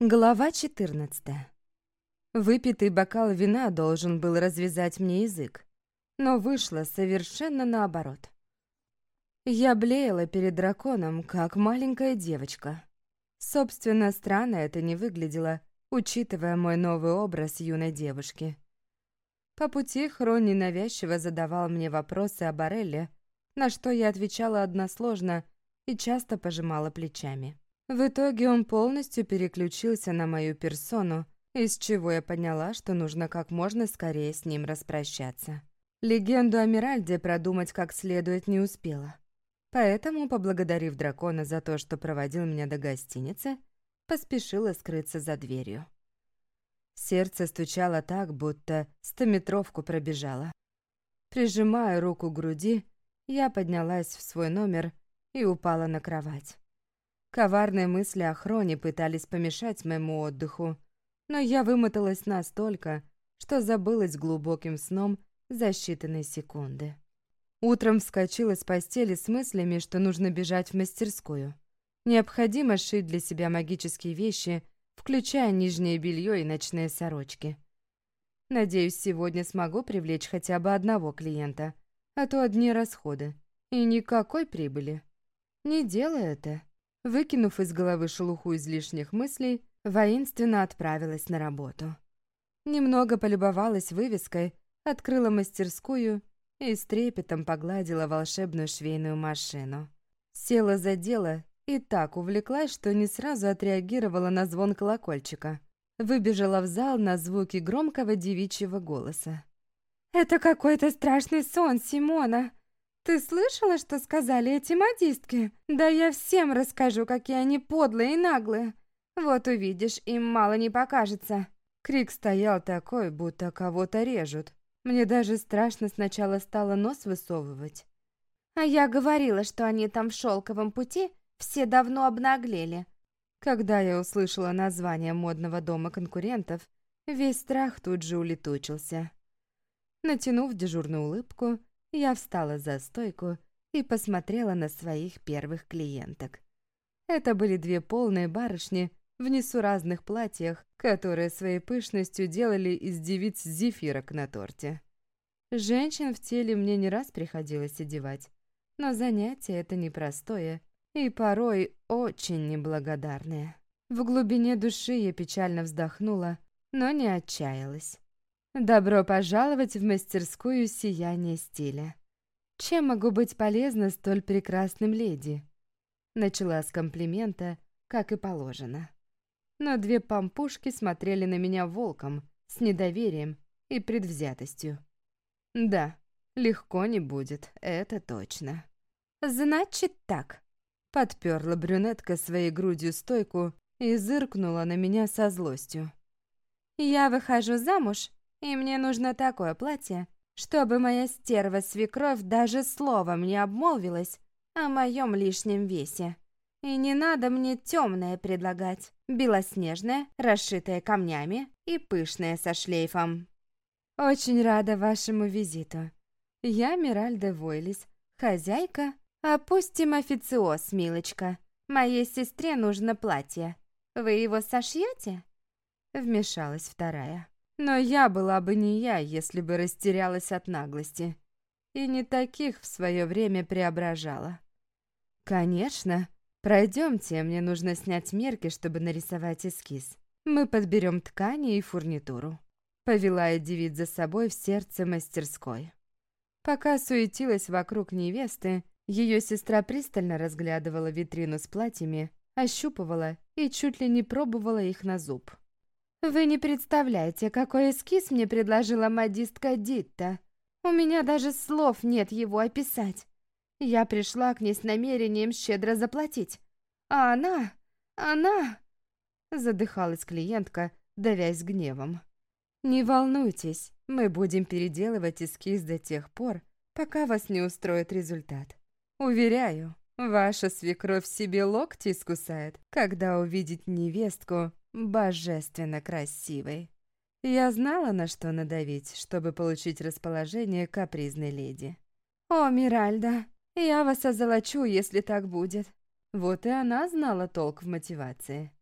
Глава 14. Выпитый бокал вина должен был развязать мне язык, но вышло совершенно наоборот. Я блеяла перед драконом, как маленькая девочка. Собственно, странно это не выглядело, учитывая мой новый образ юной девушки. По пути Хрон ненавязчиво задавал мне вопросы о Барелле, на что я отвечала односложно и часто пожимала плечами. В итоге он полностью переключился на мою персону, из чего я поняла, что нужно как можно скорее с ним распрощаться. Легенду о Миральде продумать как следует не успела. Поэтому, поблагодарив дракона за то, что проводил меня до гостиницы, поспешила скрыться за дверью. Сердце стучало так, будто стометровку пробежало. Прижимая руку к груди, я поднялась в свой номер и упала на кровать. Коварные мысли о Хроне пытались помешать моему отдыху, но я вымоталась настолько, что забылась глубоким сном за считанные секунды. Утром вскочила с постели с мыслями, что нужно бежать в мастерскую. Необходимо шить для себя магические вещи, включая нижнее белье и ночные сорочки. Надеюсь, сегодня смогу привлечь хотя бы одного клиента, а то одни расходы и никакой прибыли. Не делай это. Выкинув из головы шелуху излишних мыслей, воинственно отправилась на работу. Немного полюбовалась вывеской, открыла мастерскую и с трепетом погладила волшебную швейную машину. Села за дело и так увлеклась, что не сразу отреагировала на звон колокольчика. Выбежала в зал на звуки громкого девичьего голоса. «Это какой-то страшный сон, Симона!» Ты слышала, что сказали эти модистки? Да я всем расскажу, какие они подлые и наглые. Вот увидишь, им мало не покажется. Крик стоял такой, будто кого-то режут. Мне даже страшно сначала стало нос высовывать. А я говорила, что они там в шелковом пути все давно обнаглели. Когда я услышала название модного дома конкурентов, весь страх тут же улетучился. Натянув дежурную улыбку, я встала за стойку и посмотрела на своих первых клиенток. Это были две полные барышни в несуразных платьях, которые своей пышностью делали из девиц зефирок на торте. Женщин в теле мне не раз приходилось одевать, но занятие это непростое и порой очень неблагодарное. В глубине души я печально вздохнула, но не отчаялась. Добро пожаловать в мастерскую сияния стиля. Чем могу быть полезна столь прекрасным леди? Начала с комплимента, как и положено. Но две пампушки смотрели на меня волком, с недоверием и предвзятостью. Да, легко не будет, это точно. Значит так. Подперла брюнетка своей грудью стойку и зыркнула на меня со злостью. Я выхожу замуж и мне нужно такое платье, чтобы моя стерва-свекровь даже словом не обмолвилась о моем лишнем весе. И не надо мне темное предлагать, белоснежное, расшитое камнями и пышное со шлейфом. Очень рада вашему визиту. Я Миральда Войлис, хозяйка. Опустим официоз, милочка. Моей сестре нужно платье. Вы его сошьете? Вмешалась вторая. Но я была бы не я, если бы растерялась от наглости. И не таких в свое время преображала. Конечно. Пройдемте, мне нужно снять мерки, чтобы нарисовать эскиз. Мы подберем ткани и фурнитуру. Повела я девиц за собой в сердце мастерской. Пока суетилась вокруг невесты, ее сестра пристально разглядывала витрину с платьями, ощупывала и чуть ли не пробовала их на зуб. Вы не представляете, какой эскиз мне предложила модистка Дитта. У меня даже слов нет его описать. Я пришла к ней с намерением щедро заплатить. А она... она... Задыхалась клиентка, давясь гневом. «Не волнуйтесь, мы будем переделывать эскиз до тех пор, пока вас не устроит результат. Уверяю, ваша свекровь себе локти искусает, когда увидит невестку, божественно красивой. Я знала, на что надавить, чтобы получить расположение капризной леди. «О, Миральда, я вас озолочу, если так будет». Вот и она знала толк в мотивации.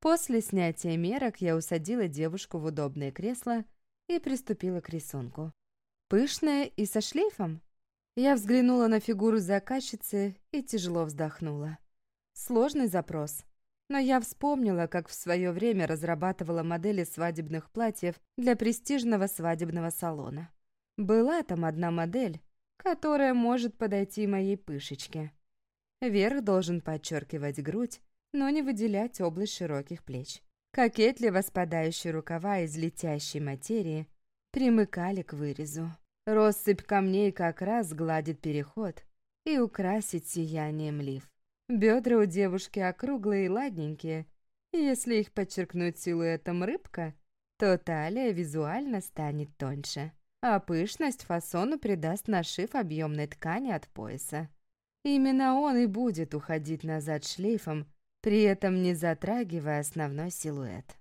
После снятия мерок я усадила девушку в удобное кресло и приступила к рисунку. Пышная и со шлейфом? Я взглянула на фигуру заказчицы и тяжело вздохнула. Сложный запрос. Но я вспомнила, как в свое время разрабатывала модели свадебных платьев для престижного свадебного салона. Была там одна модель, которая может подойти моей пышечке. Верх должен подчеркивать грудь, но не выделять область широких плеч. Кокетливо спадающие рукава из летящей материи примыкали к вырезу. Россыпь камней как раз гладит переход и украсит сиянием лиф. Бедра у девушки округлые и ладненькие. Если их подчеркнуть силуэтом рыбка, то талия визуально станет тоньше, а пышность фасону придаст нашив объемной ткани от пояса. Именно он и будет уходить назад шлейфом, при этом не затрагивая основной силуэт.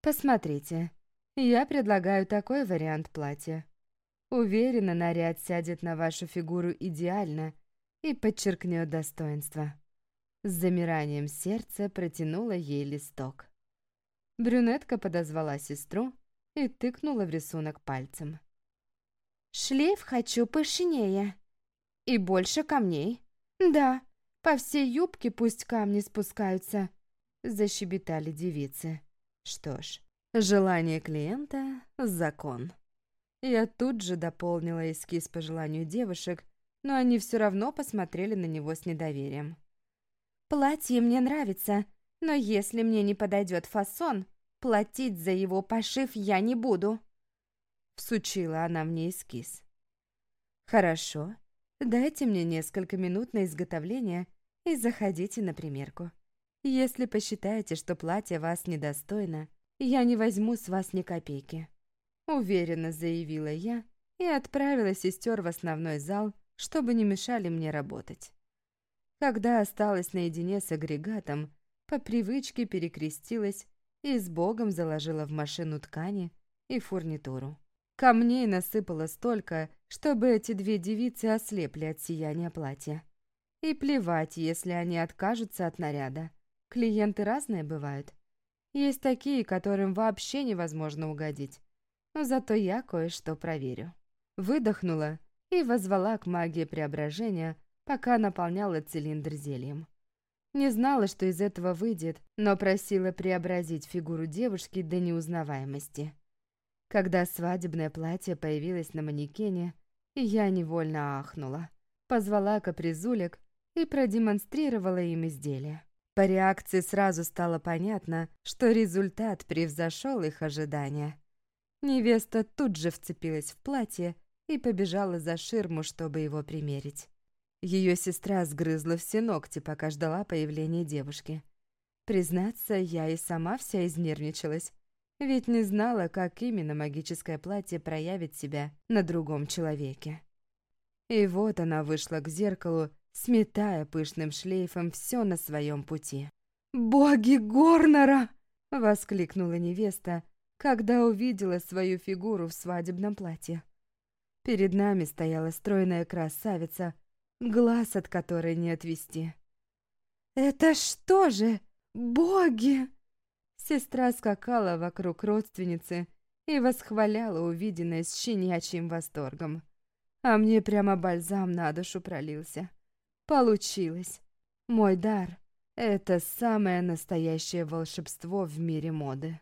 Посмотрите, я предлагаю такой вариант платья. Уверена, наряд сядет на вашу фигуру идеально и подчеркнет достоинство. С замиранием сердца протянула ей листок. Брюнетка подозвала сестру и тыкнула в рисунок пальцем. «Шлейф хочу пышнее. И больше камней. Да, по всей юбке пусть камни спускаются», — защебетали девицы. Что ж, желание клиента — закон. Я тут же дополнила эскиз по желанию девушек, но они все равно посмотрели на него с недоверием. «Платье мне нравится, но если мне не подойдет фасон, платить за его пошив я не буду», — всучила она мне эскиз. «Хорошо, дайте мне несколько минут на изготовление и заходите на примерку. Если посчитаете, что платье вас недостойно, я не возьму с вас ни копейки», — уверенно заявила я и отправила сестер в основной зал, чтобы не мешали мне работать. Когда осталась наедине с агрегатом, по привычке перекрестилась и с Богом заложила в машину ткани и фурнитуру. Камней насыпала столько, чтобы эти две девицы ослепли от сияния платья. И плевать, если они откажутся от наряда. Клиенты разные бывают. Есть такие, которым вообще невозможно угодить. Но зато я кое-что проверю. Выдохнула и возвала к магии преображения, пока наполняла цилиндр зельем. Не знала, что из этого выйдет, но просила преобразить фигуру девушки до неузнаваемости. Когда свадебное платье появилось на манекене, я невольно ахнула. Позвала капризулек и продемонстрировала им изделие. По реакции сразу стало понятно, что результат превзошел их ожидания. Невеста тут же вцепилась в платье и побежала за ширму, чтобы его примерить. Ее сестра сгрызла все ногти, пока ждала появления девушки. Признаться, я и сама вся изнервничалась, ведь не знала, как именно магическое платье проявит себя на другом человеке. И вот она вышла к зеркалу сметая пышным шлейфом все на своем пути. «Боги Горнера!» — воскликнула невеста, когда увидела свою фигуру в свадебном платье. Перед нами стояла стройная красавица, глаз от которой не отвести. «Это что же? Боги!» Сестра скакала вокруг родственницы и восхваляла увиденное с щенячьим восторгом. А мне прямо бальзам на душу пролился. Получилось. Мой дар — это самое настоящее волшебство в мире моды.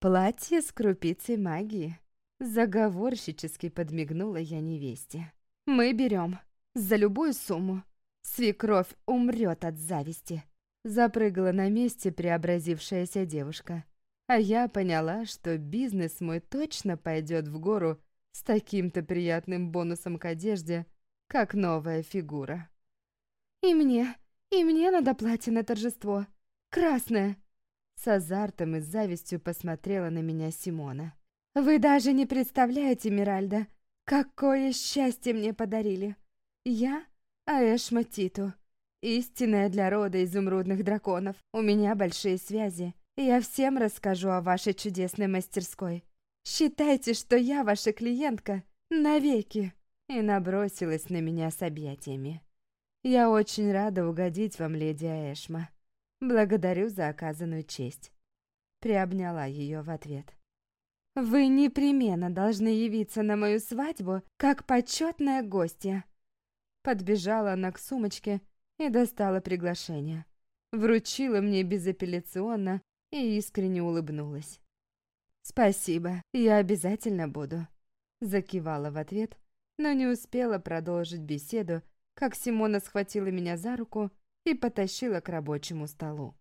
Платье с крупицей магии. Заговорщически подмигнула я невесте. Мы берем. За любую сумму. Свекровь умрет от зависти. Запрыгала на месте преобразившаяся девушка. А я поняла, что бизнес мой точно пойдет в гору с таким-то приятным бонусом к одежде, как новая фигура. «И мне, и мне надо платье на торжество. Красное!» С азартом и завистью посмотрела на меня Симона. «Вы даже не представляете, Миральда, какое счастье мне подарили! Я Аэшма Титу, истинная для рода изумрудных драконов. У меня большие связи, я всем расскажу о вашей чудесной мастерской. Считайте, что я ваша клиентка навеки!» И набросилась на меня с объятиями. «Я очень рада угодить вам, леди Эшма. Благодарю за оказанную честь. приобняла ее в ответ. «Вы непременно должны явиться на мою свадьбу как почетная гостья». Подбежала она к сумочке и достала приглашение. Вручила мне безапелляционно и искренне улыбнулась. «Спасибо, я обязательно буду», — закивала в ответ, но не успела продолжить беседу, как Симона схватила меня за руку и потащила к рабочему столу.